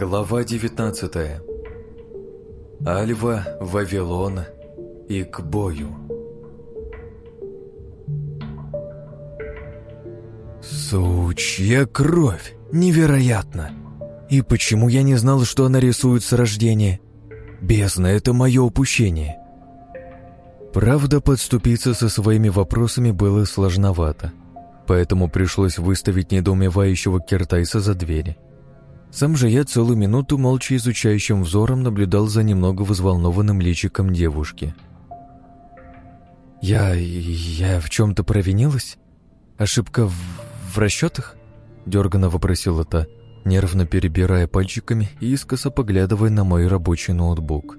Глава 19 Альва, Вавилон и к бою. Сучья кровь! Невероятно! И почему я не знал, что она рисует с рождения? Бездна, это мое упущение. Правда, подступиться со своими вопросами было сложновато, поэтому пришлось выставить недоумевающего Киртайса за двери. Сам же я целую минуту молча изучающим взором наблюдал за немного взволнованным личиком девушки. «Я... я в чем-то провинилась? Ошибка в, в расчетах?» — дерганно вопросила та, нервно перебирая пальчиками и искоса поглядывая на мой рабочий ноутбук.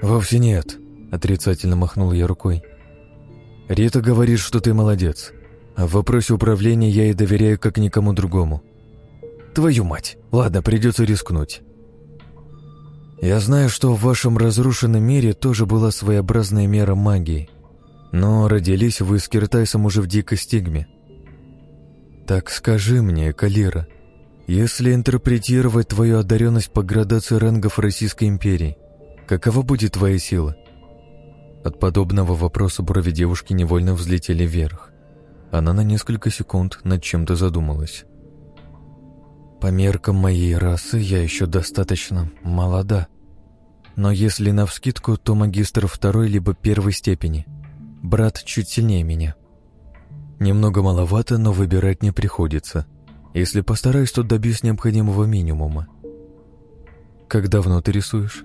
«Вовсе нет», — отрицательно махнул я рукой. «Рита говорит, что ты молодец, а в вопросе управления я ей доверяю как никому другому. Твою мать! Ладно, придется рискнуть. Я знаю, что в вашем разрушенном мире тоже была своеобразная мера магии, но родились вы с Киртайсом уже в дикой стигме. Так скажи мне, Калира, если интерпретировать твою одаренность по градации рангов Российской империи, какова будет твоя сила? От подобного вопроса брови девушки невольно взлетели вверх. Она на несколько секунд над чем-то задумалась. По меркам моей расы я еще достаточно молода. Но если навскидку, то магистр второй либо первой степени. Брат чуть сильнее меня. Немного маловато, но выбирать не приходится. Если постараюсь, то добьюсь необходимого минимума. Как давно ты рисуешь?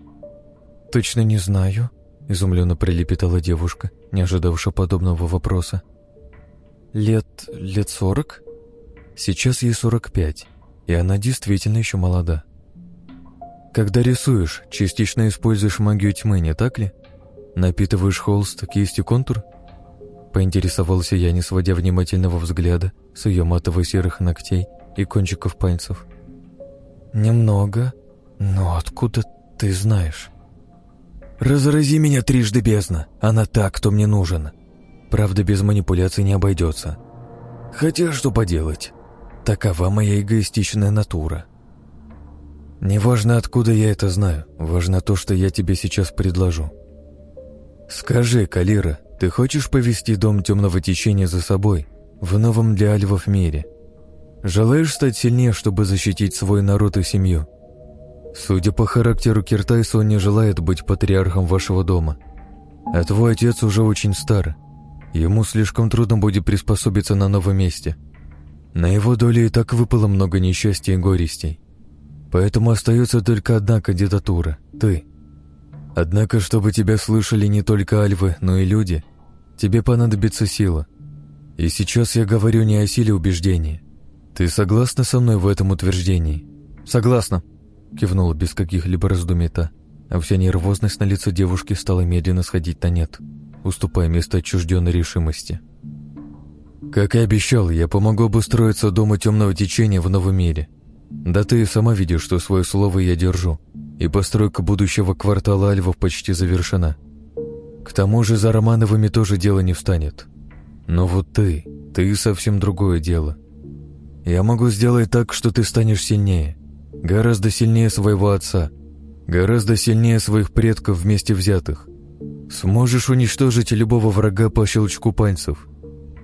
Точно не знаю, изумленно прилепетала девушка, не ожидавшая подобного вопроса. Лет... лет сорок? Сейчас ей сорок пять и она действительно еще молода. Когда рисуешь, частично используешь магию тьмы, не так ли? Напитываешь холст, кисть контур? Поинтересовался я, не сводя внимательного взгляда с ее матово-серых ногтей и кончиков пальцев. «Немного, но откуда ты знаешь?» «Разрази меня трижды бездна, она так, кто мне нужен. Правда, без манипуляций не обойдется. Хотя что поделать, Такова моя эгоистичная натура. Неважно, откуда я это знаю, важно то, что я тебе сейчас предложу. Скажи, Калира, ты хочешь повести дом темного течения за собой в новом для альвов мире? Желаешь стать сильнее, чтобы защитить свой народ и семью? Судя по характеру Киртайса, он не желает быть патриархом вашего дома. А твой отец уже очень стар. Ему слишком трудно будет приспособиться на новом месте – на его долю и так выпало много несчастья и горестей. Поэтому остается только одна кандидатура — ты. Однако, чтобы тебя слышали не только альвы, но и люди, тебе понадобится сила. И сейчас я говорю не о силе убеждения. Ты согласна со мной в этом утверждении? Согласна, кивнула без каких-либо раздумий та, а вся нервозность на лице девушки стала медленно сходить на нет, уступая место отчужденной решимости. Как и обещал, я помогу обустроиться дому темного течения в новом мире. Да ты сама видишь, что свое слово я держу, и постройка будущего квартала Альвов почти завершена. К тому же за Романовыми тоже дело не встанет. Но вот ты, ты совсем другое дело. Я могу сделать так, что ты станешь сильнее. Гораздо сильнее своего отца. Гораздо сильнее своих предков вместе взятых. Сможешь уничтожить любого врага по щелчку пальцев.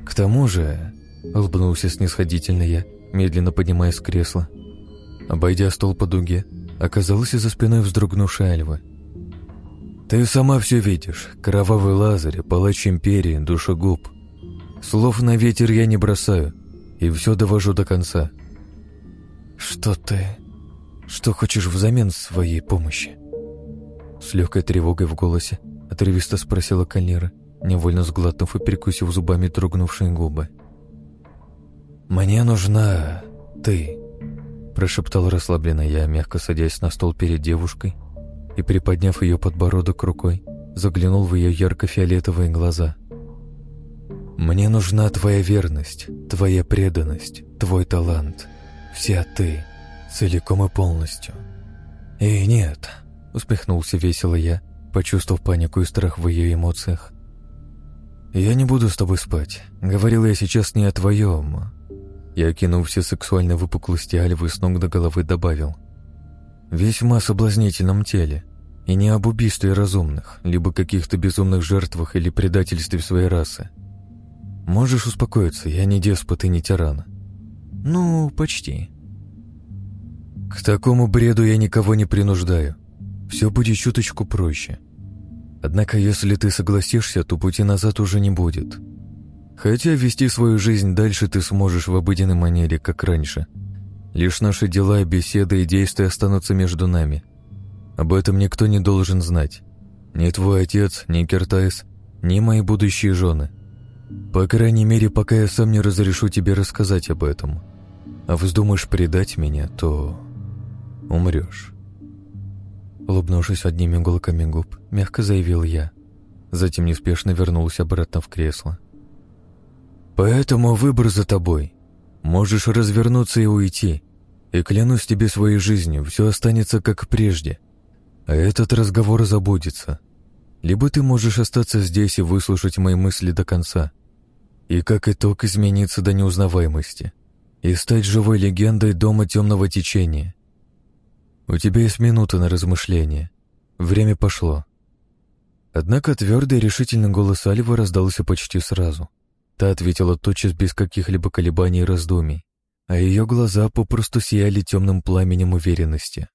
«К тому же...» — улыбнулся снисходительно я, медленно поднимаясь с кресла. Обойдя стол по дуге, оказался за спиной вздрогнувшей Альвы. «Ты сама все видишь. Кровавый Лазарь, палач Империи, душегуб. Слов на ветер я не бросаю, и все довожу до конца». «Что ты... что хочешь взамен своей помощи?» С легкой тревогой в голосе отрывисто спросила Калера невольно сглотнув и перекусив зубами дрогнувшие губы. «Мне нужна ты», — прошептал расслабленно я, мягко садясь на стол перед девушкой и, приподняв ее подбородок рукой, заглянул в ее ярко-фиолетовые глаза. «Мне нужна твоя верность, твоя преданность, твой талант, вся ты, целиком и полностью». «И нет», — усмехнулся весело я, почувствовав панику и страх в ее эмоциях. «Я не буду с тобой спать. Говорил я сейчас не о твоем». Я кинул все сексуальные выпуклости Альвы с ног до головы добавил. весьма соблазнительном теле, и не об убийстве разумных, либо каких-то безумных жертвах или предательстве своей расы. Можешь успокоиться, я не деспот и не тиран. Ну, почти. К такому бреду я никого не принуждаю. Все будет чуточку проще. Однако, если ты согласишься, то пути назад уже не будет. Хотя вести свою жизнь дальше ты сможешь в обыденной манере, как раньше. Лишь наши дела, беседы и действия останутся между нами. Об этом никто не должен знать. Ни твой отец, ни Кертайс, ни мои будущие жены. По крайней мере, пока я сам не разрешу тебе рассказать об этом. А вздумаешь предать меня, то умрешь. Улыбнувшись одними уголками губ, мягко заявил я. Затем неспешно вернулся обратно в кресло. «Поэтому выбор за тобой. Можешь развернуться и уйти. И клянусь тебе своей жизнью, все останется как прежде. А этот разговор забудется. Либо ты можешь остаться здесь и выслушать мои мысли до конца. И как итог измениться до неузнаваемости. И стать живой легендой Дома Темного Течения. У тебя есть минута на размышление. Время пошло. Однако твердый и решительный голос Альвы раздался почти сразу. Та ответила тотчас без каких-либо колебаний и раздумий, а ее глаза попросту сияли темным пламенем уверенности.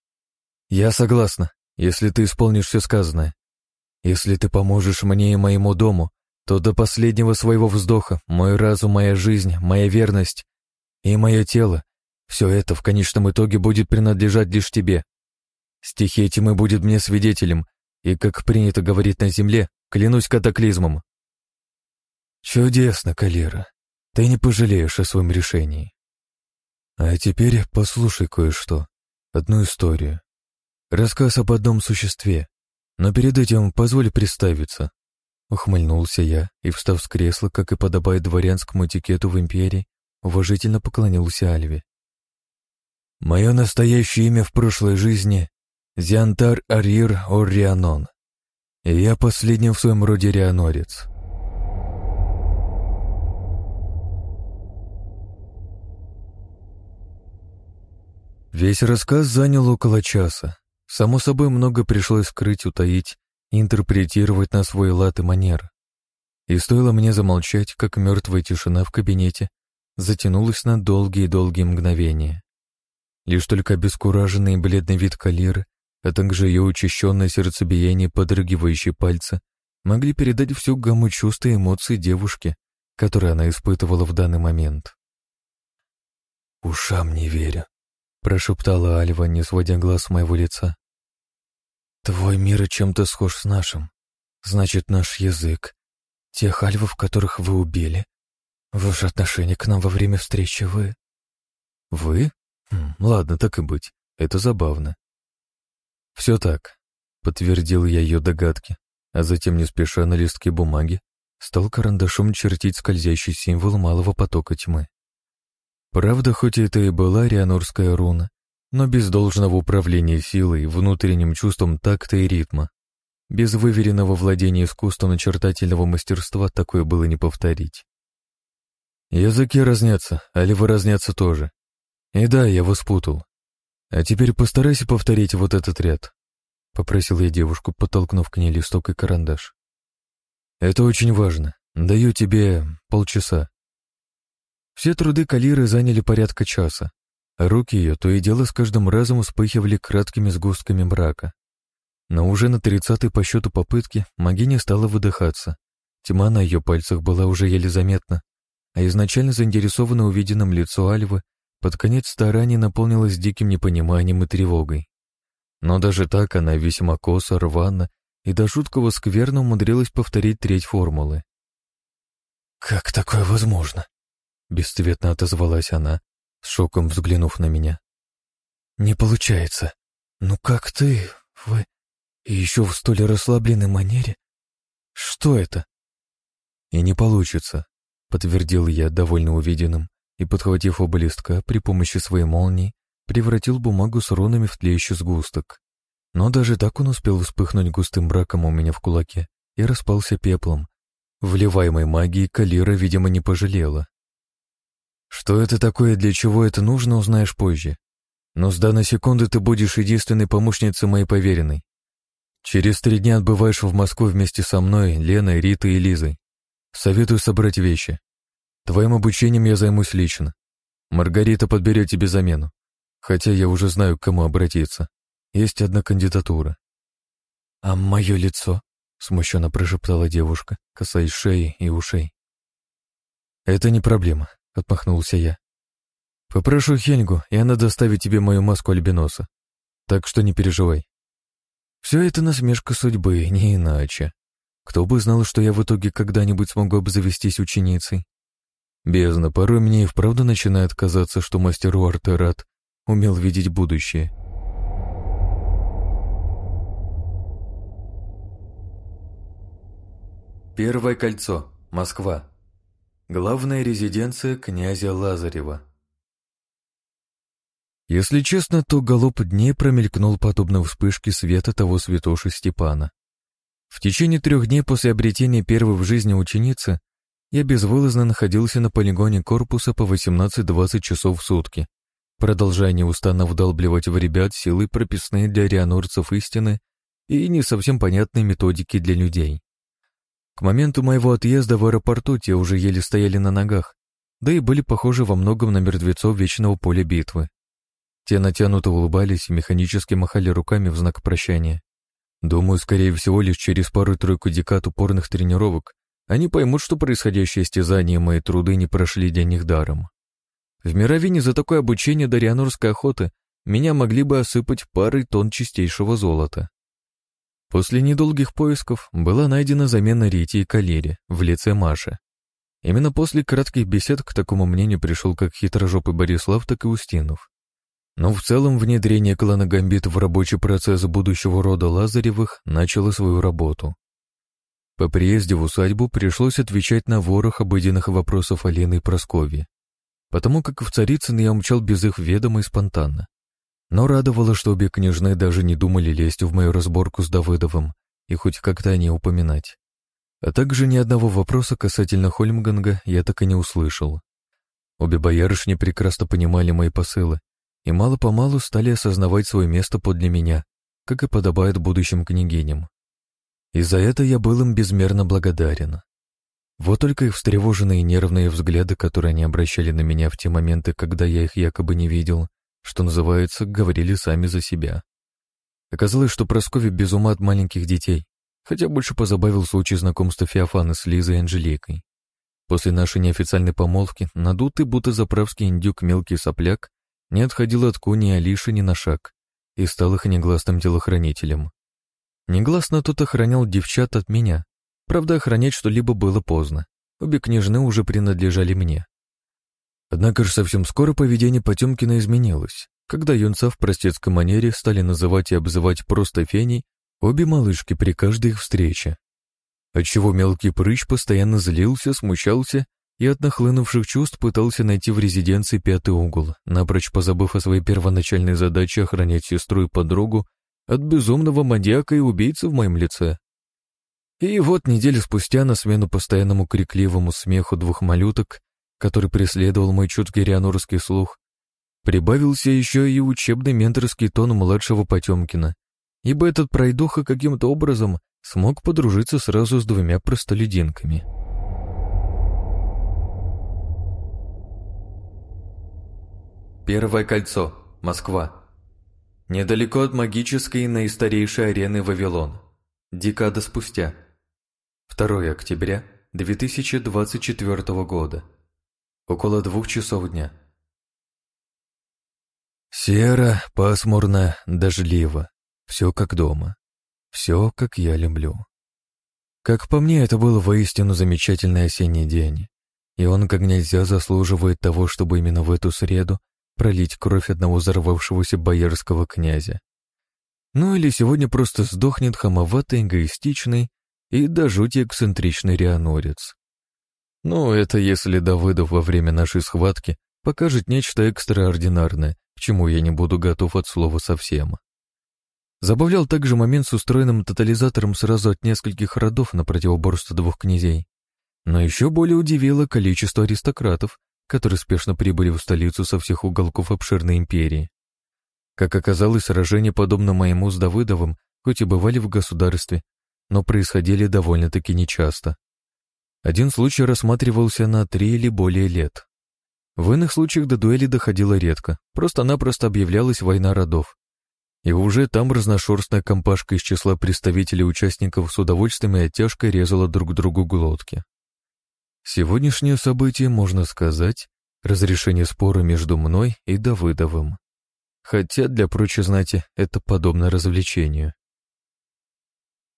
«Я согласна, если ты исполнишь все сказанное. Если ты поможешь мне и моему дому, то до последнего своего вздоха мой разум, моя жизнь, моя верность и мое тело все это в конечном итоге будет принадлежать лишь тебе. Стихия тьмы будет мне свидетелем, и, как принято говорить на земле, клянусь катаклизмом. Чудесно, Калера. Ты не пожалеешь о своем решении. А теперь послушай кое-что. Одну историю. Рассказ об одном существе. Но перед этим позволь представиться. Ухмыльнулся я и, встав с кресла, как и подобает дворянскому этикету в империи, уважительно поклонился Альве. Мое настоящее имя в прошлой жизни — Зиантар Арир Оррианон. И я последний в своем роде рианорец. Весь рассказ занял около часа. Само собой, много пришлось скрыть, утаить, интерпретировать на свой лад и манер. И стоило мне замолчать, как мертвая тишина в кабинете затянулась на долгие-долгие мгновения. Лишь только обескураженный и бледный вид Калиры, а также ее учащенное сердцебиение, подрыгивающие пальцы, могли передать всю гамму чувств и эмоций девушки, которые она испытывала в данный момент. «Ушам не верю», — прошептала Альва, не сводя глаз с моего лица. «Твой мир чем-то схож с нашим. Значит, наш язык. Тех альвов, которых вы убили. Ваше отношение к нам во время встречи вы...» «Вы?» Ладно, так и быть. Это забавно. Все так, подтвердил я ее догадки, а затем, не спеша на листке бумаги, стал карандашом чертить скользящий символ малого потока тьмы. Правда, хоть это и была рианорская руна, но без должного управления силой, внутренним чувством такта и ритма. Без выверенного владения искусством начертательного мастерства такое было не повторить. Языки разнятся, а ливы разнятся тоже. И да, я его спутал. А теперь постарайся повторить вот этот ряд. Попросил я девушку, подтолкнув к ней листок и карандаш. Это очень важно. Даю тебе полчаса. Все труды Калиры заняли порядка часа, руки ее то и дело с каждым разом вспыхивали краткими сгустками мрака. Но уже на тридцатой по счету попытки магиня стала выдыхаться. Тьма на ее пальцах была уже еле заметна, а изначально заинтересованное увиденным лицо Альвы под конец старание наполнилось диким непониманием и тревогой. Но даже так она весьма косо, рвано и до жуткого скверно умудрилась повторить треть формулы. «Как такое возможно?» — бесцветно отозвалась она, с шоком взглянув на меня. «Не получается. Ну как ты, вы, и еще в столь расслабленной манере? Что это?» «И не получится», — подтвердил я, довольно увиденным, и, подхватив оба листка, при помощи своей молнии превратил бумагу с рунами в тлеющий сгусток. Но даже так он успел вспыхнуть густым браком у меня в кулаке и распался пеплом. Вливаемой магии Калира, видимо, не пожалела. Что это такое, для чего это нужно, узнаешь позже. Но с данной секунды ты будешь единственной помощницей моей поверенной. Через три дня отбываешь в Москву вместе со мной, Леной, Ритой и Лизой. Советую собрать вещи. Твоим обучением я займусь лично. Маргарита подберет тебе замену. Хотя я уже знаю, к кому обратиться. Есть одна кандидатура. «А мое лицо?» — смущенно прошептала девушка, касаясь шеи и ушей. «Это не проблема», — отмахнулся я. «Попрошу Хельгу, и она доставит тебе мою маску альбиноса. Так что не переживай. Все это насмешка судьбы, не иначе. Кто бы знал, что я в итоге когда-нибудь смогу обзавестись ученицей. Бездна, порой мне и вправду начинает казаться, что мастер Уартерат умел видеть будущее. Первое кольцо. Москва. Главная резиденция князя Лазарева. Если честно, то голубь дней промелькнул подобно вспышке света того святоши Степана. В течение трех дней после обретения первой в жизни ученицы я безвылазно находился на полигоне корпуса по 18-20 часов в сутки, продолжая неустанно вдалбливать в ребят силы прописные для рианорцев истины и не совсем понятные методики для людей. К моменту моего отъезда в аэропорту те уже еле стояли на ногах, да и были похожи во многом на мертвецов вечного поля битвы. Те натянуто улыбались и механически махали руками в знак прощания. Думаю, скорее всего, лишь через пару-тройку декад упорных тренировок они поймут, что происходящее стязание мои труды не прошли для них даром. В Мировине за такое обучение до рианорской охоты меня могли бы осыпать парой тонн чистейшего золота. После недолгих поисков была найдена замена Рите и Калере в лице Маши. Именно после кратких бесед к такому мнению пришел как хитрожопый Борислав, так и Устинов. Но в целом внедрение клана Гамбит в рабочий процесс будущего рода Лазаревых начало свою работу. По приезде в усадьбу пришлось отвечать на ворох обыденных вопросов Алены и Прасковьи, потому как в Царицын я умчал без их ведома и спонтанно. Но радовало, что обе княжны даже не думали лезть в мою разборку с Давыдовым и хоть как-то о ней упоминать. А также ни одного вопроса касательно Хольмганга я так и не услышал. Обе боярышни прекрасно понимали мои посылы и мало-помалу стали осознавать свое место подле меня, как и подобает будущим княгиням. И за это я был им безмерно благодарен. Вот только их встревоженные нервные взгляды, которые они обращали на меня в те моменты, когда я их якобы не видел, что называется, говорили сами за себя. Оказалось, что Прасковья без ума от маленьких детей, хотя больше позабавил случай знакомства Феофана с Лизой и Анжеликой. После нашей неофициальной помолвки надутый, будто заправский индюк мелкий сопляк, не отходил от Куни Алиши ни на шаг и стал их негласным телохранителем. Негласно тот охранял девчат от меня. Правда, охранять что-либо было поздно. Обе княжны уже принадлежали мне. Однако же совсем скоро поведение Потемкина изменилось. Когда юнца в простецкой манере стали называть и обзывать просто феней, обе малышки при каждой их встрече. Отчего мелкий прыщ постоянно злился, смущался и от нахлынувших чувств пытался найти в резиденции пятый угол, напрочь позабыв о своей первоначальной задаче охранять сестру и подругу от безумного маньяка и убийцы в моем лице. И вот неделю спустя на смену постоянному крикливому смеху двух малюток, который преследовал мой чуткий рианорский слух, прибавился еще и учебный менторский тон младшего Потемкина, ибо этот пройдоха каким-то образом смог подружиться сразу с двумя простолюдинками. Первое кольцо. Москва. Недалеко от магической наистарейшей арены Вавилон. Декада спустя. 2 октября 2024 года. Около двух часов дня. Серо, пасмурно, дождливо. Все как дома. Все, как я люблю. Как по мне, это был воистину замечательный осенний день. И он как нельзя заслуживает того, чтобы именно в эту среду пролить кровь одного взорвавшегося боярского князя. Ну или сегодня просто сдохнет хамоватый, эгоистичный и до жути эксцентричный рианорец. Ну, это если Давыдов во время нашей схватки покажет нечто экстраординарное, к чему я не буду готов от слова совсем. Забавлял также момент с устроенным тотализатором сразу от нескольких родов на противоборство двух князей. Но еще более удивило количество аристократов, которые спешно прибыли в столицу со всех уголков обширной империи. Как оказалось, сражения, подобно моему с Давыдовым, хоть и бывали в государстве, но происходили довольно-таки нечасто. Один случай рассматривался на три или более лет. В иных случаях до дуэли доходило редко, просто-напросто объявлялась война родов. И уже там разношерстная компашка из числа представителей участников с удовольствием и оттяжкой резала друг другу глотки. Сегодняшнее событие, можно сказать, разрешение спора между мной и Давыдовым. Хотя для прочей знати это подобно развлечению.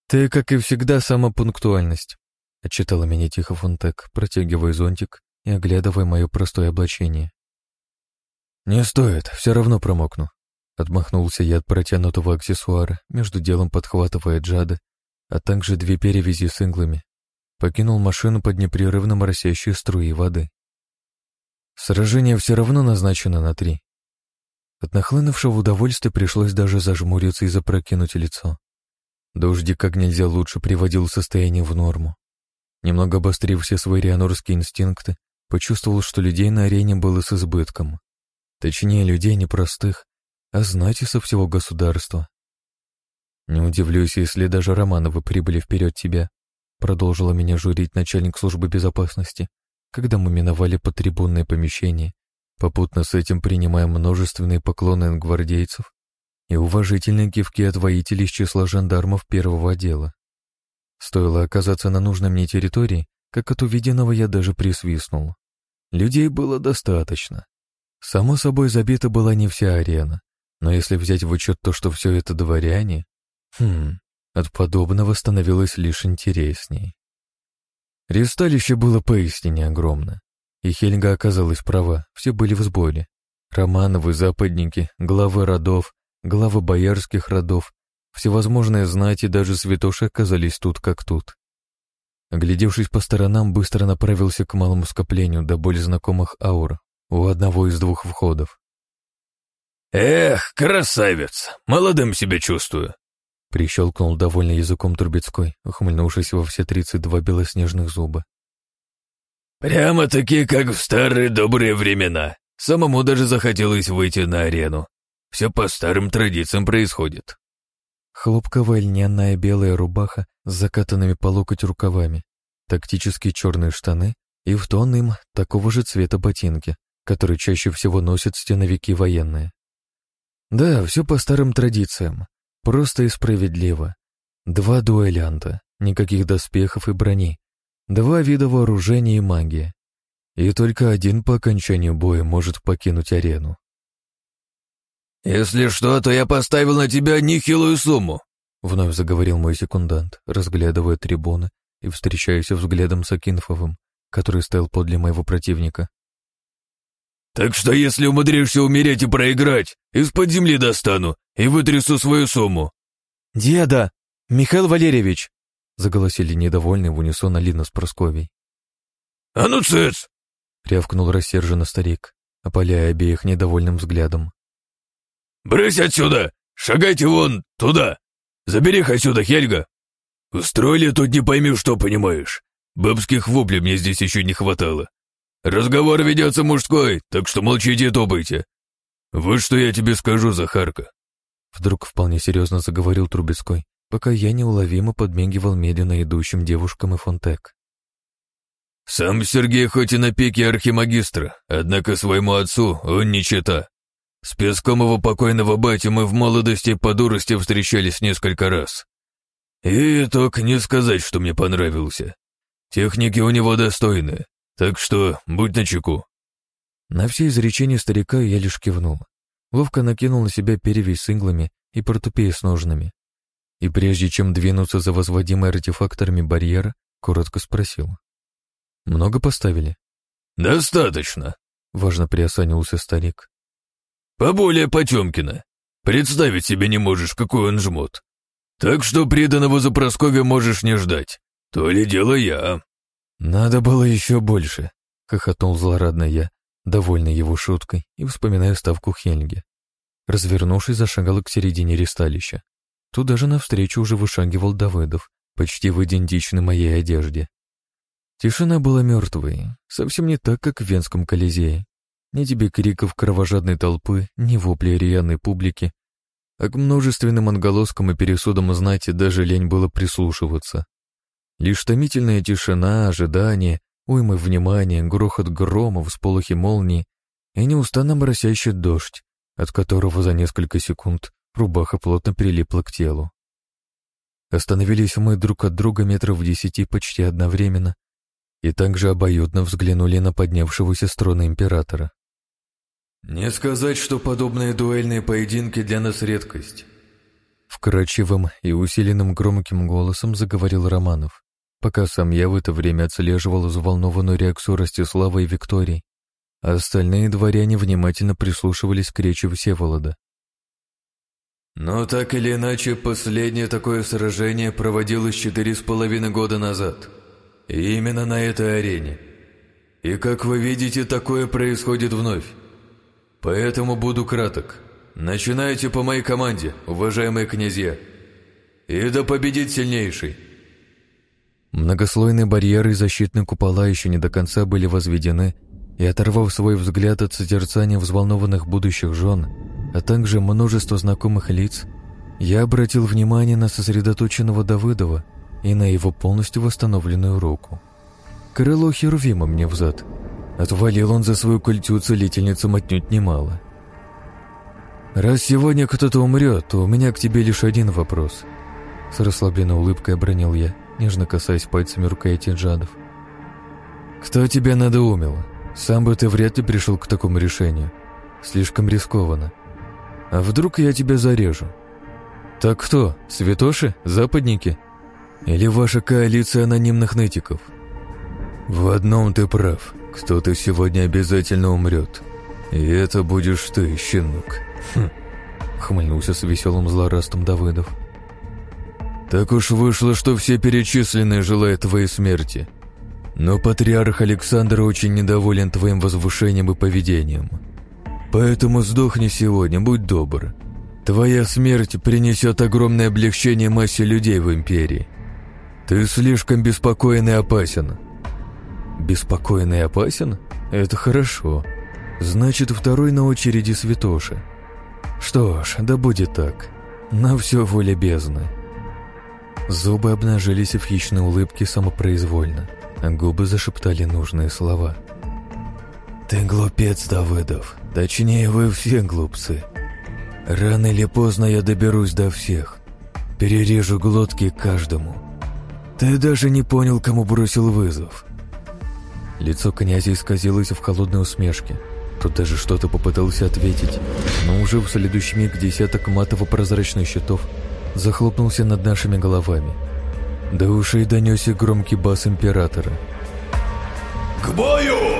«Ты, как и всегда, самопунктуальность», — отчитала меня тихо Фонтек, протягивая зонтик и оглядывая мое простое облачение. «Не стоит, все равно промокну», — отмахнулся я от протянутого аксессуара, между делом подхватывая джады, а также две перевязи с инглами. Покинул машину под непрерывно моросящие струи воды. Сражение все равно назначено на три. От нахлынувшего удовольствия пришлось даже зажмуриться и запрокинуть лицо. Дождик как нельзя лучше приводил состояние в норму. Немного обострив все свои рианорские инстинкты, почувствовал, что людей на арене было с избытком. Точнее, людей непростых, а знати со всего государства. «Не удивлюсь, если даже Романовы прибыли вперед тебя», продолжила меня журить начальник службы безопасности, когда мы миновали потрибунное помещение, попутно с этим принимая множественные поклоны гвардейцев и уважительные кивки от воителей из числа жандармов первого отдела. Стоило оказаться на нужной мне территории, как от увиденного я даже присвистнул. Людей было достаточно. Само собой, забита была не вся арена, но если взять в учет то, что все это дворяне, хм, от подобного становилось лишь интересней. Ресталище было поистине огромно, и Хельга оказалась права, все были в сборе. Романовы, западники, главы родов, главы боярских родов, всевозможные знати, даже святоши оказались тут как тут. Оглядевшись по сторонам, быстро направился к малому скоплению до более знакомых аур у одного из двух входов. «Эх, красавец! Молодым себя чувствую!» Прищелкнул довольно языком Трубецкой, ухмыльнувшись во все тридцать два белоснежных зуба. «Прямо-таки как в старые добрые времена. Самому даже захотелось выйти на арену. Все по старым традициям происходит». Хлопковая льняная белая рубаха с закатанными по локоть рукавами, тактические черные штаны и в тон им такого же цвета ботинки, которые чаще всего носят стеновики военные. Да, все по старым традициям, просто и справедливо. Два дуэлянта, никаких доспехов и брони, два вида вооружения и магии. И только один по окончанию боя может покинуть арену. «Если что, то я поставил на тебя нехилую сумму», — вновь заговорил мой секундант, разглядывая трибуны и встречаясь взглядом с Акинфовым, который стоял подле моего противника. «Так что если умудришься умереть и проиграть, из-под земли достану и вытрясу свою сумму». «Деда! Михаил Валерьевич!» — заголосили недовольные в унисон Алина с Просковей. «А ну, цец!» — рявкнул рассерженно старик, опаляя обеих недовольным взглядом. «Брысь отсюда! Шагайте вон туда! Забери их отсюда, Хельга! Устроили тут не пойми, что понимаешь. Бабских воплей мне здесь еще не хватало. Разговор ведется мужской, так что молчите и топайте. Вот что я тебе скажу, Захарка». Вдруг вполне серьезно заговорил Трубецкой, пока я неуловимо подмигивал медленно идущим девушкам и фонтек. «Сам Сергей хоть и на пике архимагистра, однако своему отцу он не чита. С песком его покойного батя мы в молодости по дурости встречались несколько раз. И только не сказать, что мне понравился. Техники у него достойные, так что будь начеку». На все изречения старика я лишь кивнул. Ловко накинул на себя перевязь с инглами и портупеи с ножными. И прежде чем двинуться за возводимой артефакторами барьера, коротко спросил. «Много поставили?» «Достаточно», — важно приосанился старик. Поболее Потемкина. Представить себе не можешь, какой он жмот. Так что преданного за Прасковья можешь не ждать. То ли дело я. Надо было еще больше, хохотнул злорадно я, довольный его шуткой и вспоминая ставку Хельги. Развернувшись, зашагал к середине ресталища. Тут даже навстречу уже вышагивал Давыдов, почти в идентичной моей одежде. Тишина была мертвой, совсем не так, как в Венском Колизее. Ни тебе криков кровожадной толпы, ни вопли рьяной публики, а к множественным отголоскам и пересудам знати даже лень было прислушиваться. Лишь томительная тишина, ожидание, уймы внимания, грохот грома, всполохи молнии и неустанно моросящий дождь, от которого за несколько секунд рубаха плотно прилипла к телу. Остановились мы друг от друга метров в десяти почти одновременно и также обоюдно взглянули на поднявшегося с трона императора. «Не сказать, что подобные дуэльные поединки для нас редкость», Вкрадчивым и усиленным громким голосом заговорил Романов, пока сам я в это время отслеживал взволнованную реакцию Ростислава и Виктории, остальные дворяне внимательно прислушивались к речи Всеволода. Но так или иначе, последнее такое сражение проводилось четыре с половиной года назад. И именно на этой арене. И как вы видите, такое происходит вновь. Поэтому буду краток. Начинайте по моей команде, уважаемые князья. И да победит сильнейший. Многослойные барьеры и защитные купола еще не до конца были возведены, и оторвав свой взгляд от созерцания взволнованных будущих жен, а также множество знакомых лиц, я обратил внимание на сосредоточенного Давыдова и на его полностью восстановленную руку. Крыло Херувима мне взад. Отвалил он за свою культю целительницу отнюдь немало. «Раз сегодня кто-то умрет, то у меня к тебе лишь один вопрос», с расслабленной улыбкой обронил я, нежно касаясь пальцами рукояти джадов. «Кто тебя надоумил? Сам бы ты вряд ли пришел к такому решению. Слишком рискованно. А вдруг я тебя зарежу? Так кто, святоши, западники? Или ваша коалиция анонимных нытиков? В одном ты прав. Кто-то сегодня обязательно умрет. И это будешь ты, щенок. Хм. Хмыльнулся с веселым злорадством Давыдов. Так уж вышло, что все перечисленные желают твоей смерти. Но патриарх Александр очень недоволен твоим возвышением и поведением. Поэтому сдохни сегодня, будь добр. Твоя смерть принесет огромное облегчение массе людей в Империи. Ты слишком беспокоен и опасен. Беспокоен и опасен? Это хорошо. Значит, второй на очереди святоши. Что ж, да будет так. На все воля бездны. Зубы обнажились в хищной улыбке самопроизвольно, а губы зашептали нужные слова. «Ты глупец, Давыдов. Точнее, вы все глупцы. Рано или поздно я доберусь до всех. Перережу глотки каждому. Ты даже не понял, кому бросил вызов». Лицо князя исказилось в холодной усмешке. Тут даже что-то попытался ответить, но уже в следующий миг десяток матово-прозрачных щитов захлопнулся над нашими головами. До ушей донесся громкий бас императора. «К бою!»